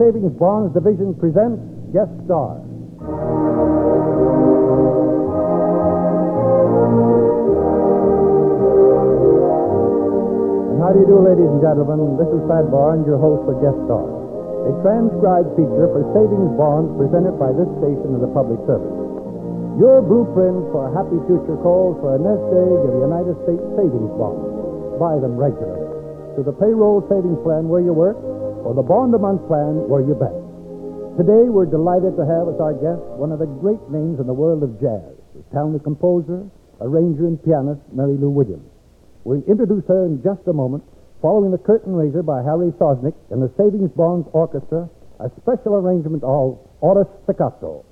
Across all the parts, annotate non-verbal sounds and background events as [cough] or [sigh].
Savings Bonds Division presents Guest Star. And how do you do, ladies and gentlemen? This is Pat Barnes, your host for Guest Star, a transcribed feature for savings bonds presented by this station of the public service. Your blueprint for a happy future calls for a nest egg of United States savings bonds. Buy them regularly. To the payroll savings plan where you work or the bond a month plan were you bank. Today, we're delighted to have as our guest one of the great names in the world of jazz, the talented composer, arranger, and pianist, Mary Lou Williams. We'll introduce her in just a moment, following the curtain raiser by Harry Sosnick and the Savings Bonds Orchestra, a special arrangement of Orris Staccato.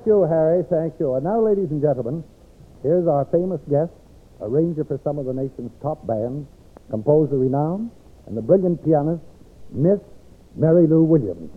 Thank you, Harry. Thank you. And now, ladies and gentlemen, here's our famous guest, arranger for some of the nation's top bands, composer renowned, and the brilliant pianist, Miss Mary Lou Williams.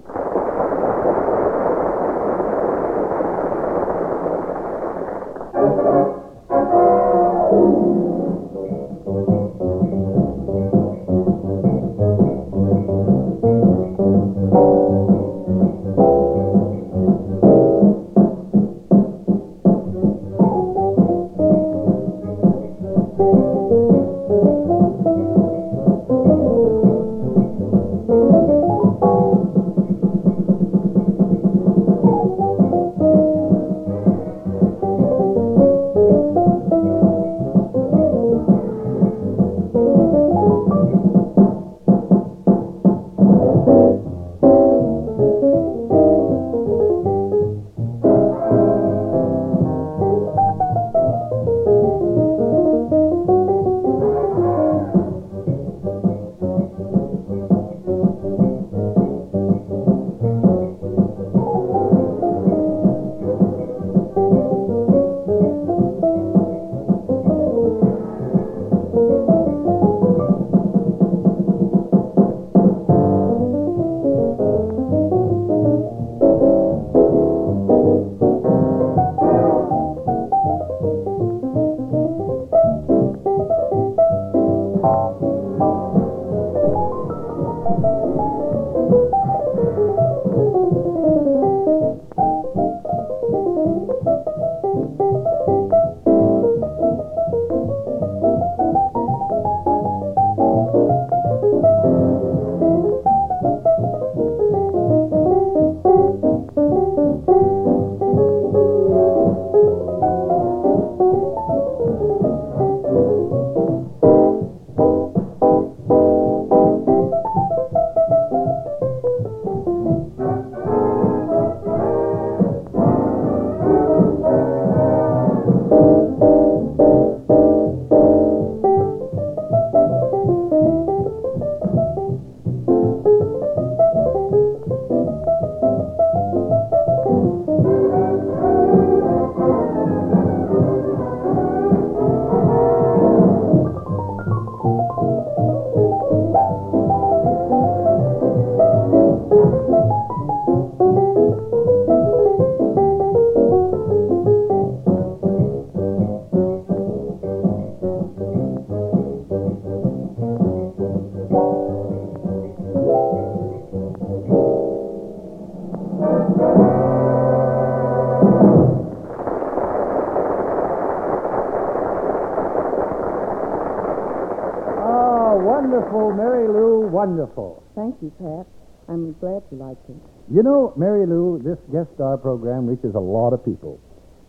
Wonderful. Thank you, Pat. I'm glad you liked it. You know, Mary Lou, this guest star program reaches a lot of people.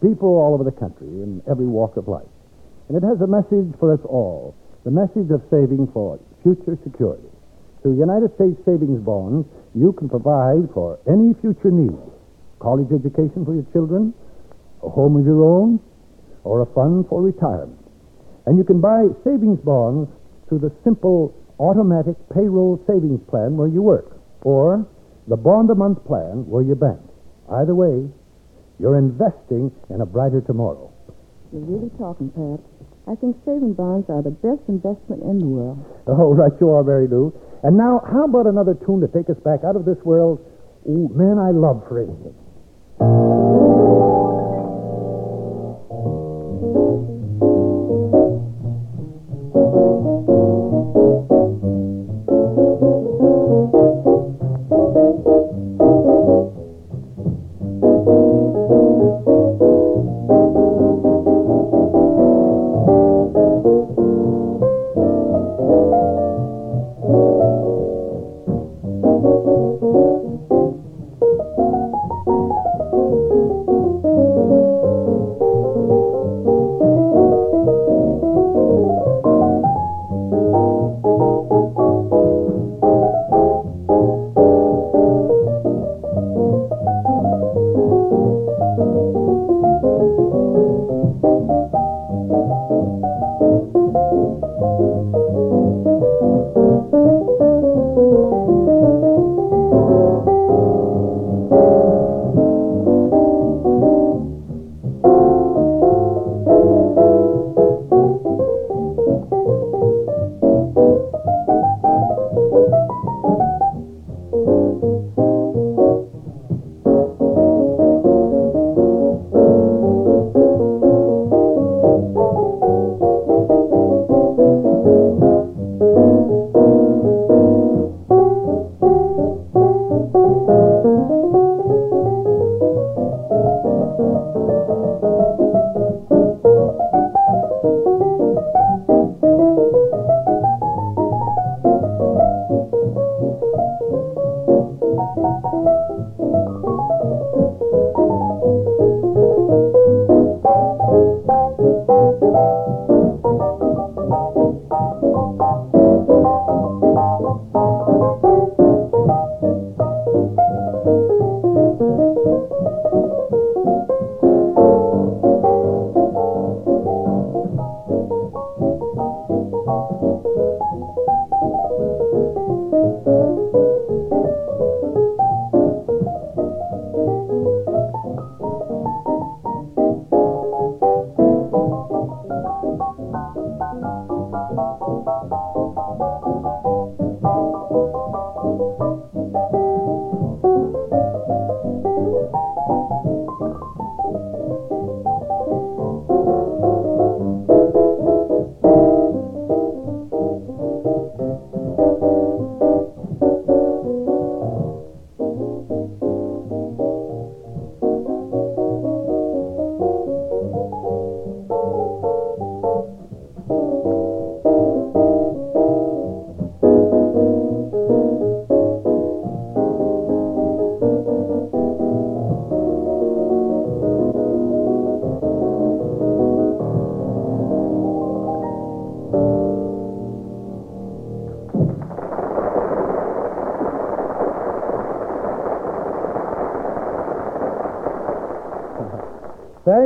People all over the country in every walk of life. And it has a message for us all the message of saving for future security. Through United States savings bonds, you can provide for any future need college education for your children, a home of your own, or a fund for retirement. And you can buy savings bonds through the simple automatic payroll savings plan where you work, or the bond a month plan where you bank. Either way, you're investing in a brighter tomorrow. You're really talking, Pat. I think saving bonds are the best investment in the world. [laughs] Oh, right, you are, Mary Lou. And now, how about another tune to take us back out of this world? Ooh, man I love, for instance.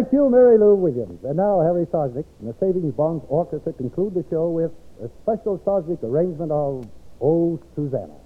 Thank you, Mary Lou Williams. And now Harry Sosnick and the Savings Bonds Orchestra conclude the show with a special Sosnick arrangement of Oh, Susanna.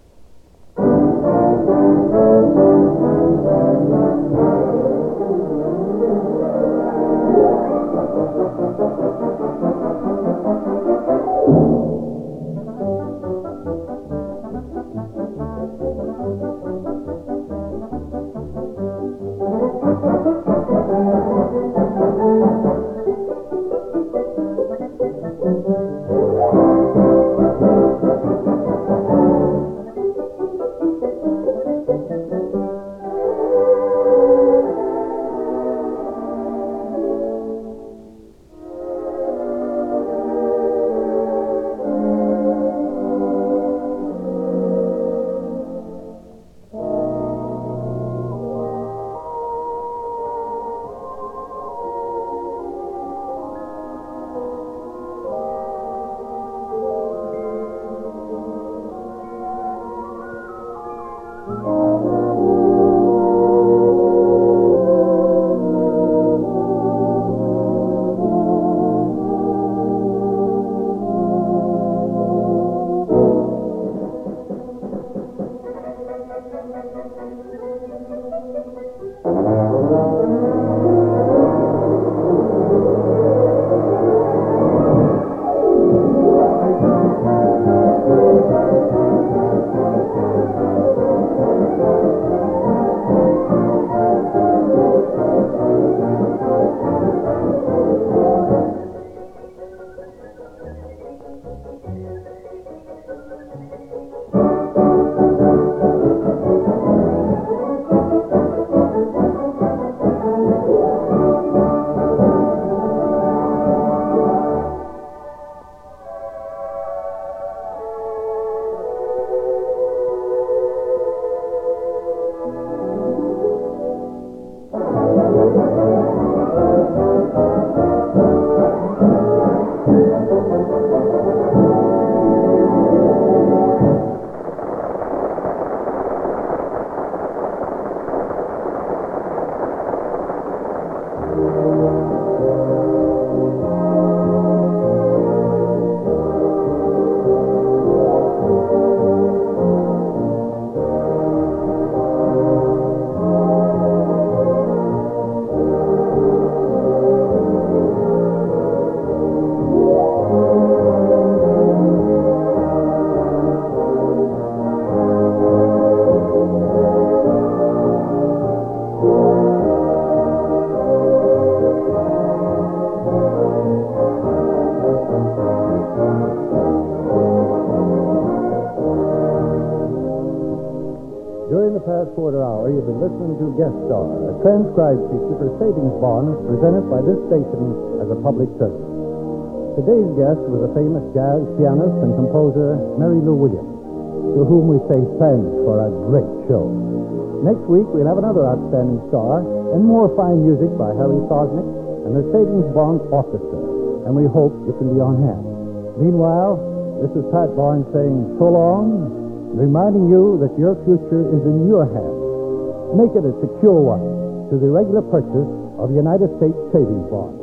Star, a transcribed feature for savings bonds presented by this station as a public service. Today's guest was the famous jazz pianist and composer Mary Lou Williams, to whom we say thanks for a great show. Next week, we'll have another outstanding star and more fine music by Harry Sosnick and the Savings Bond Orchestra, and we hope you can be on hand. Meanwhile, this is Pat Barnes saying so long reminding you that your future is in your hands. Make it a secure one through the regular purchase of United States savings bonds.